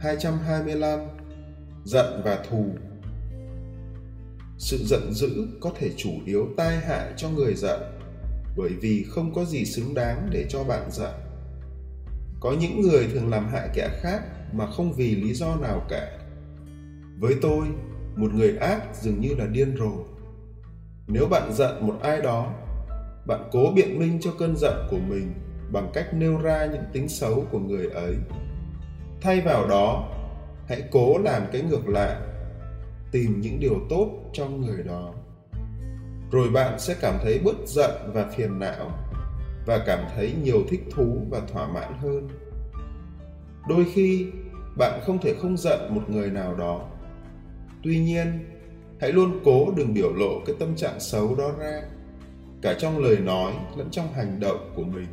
225 Giận và thù Sự giận dữ có thể chủ yếu tai hại cho người giận bởi vì không có gì xứng đáng để cho bạn giận. Có những người thường làm hại kẻ khác mà không vì lý do nào cả. Với tôi, một người ác dường như là điên rồ. Nếu bạn giận một ai đó, bạn cố biện minh cho cơn giận của mình bằng cách nêu ra những tính xấu của người ấy thay vào đó, hãy cố làm cái ngược lại, tìm những điều tốt trong người đó. Rồi bạn sẽ cảm thấy bớt giận và phiền não, và cảm thấy nhiều thích thú và thỏa mãn hơn. Đôi khi, bạn không thể không giận một người nào đó. Tuy nhiên, hãy luôn cố đừng biểu lộ cái tâm trạng xấu đó ra, cả trong lời nói lẫn trong hành động của mình.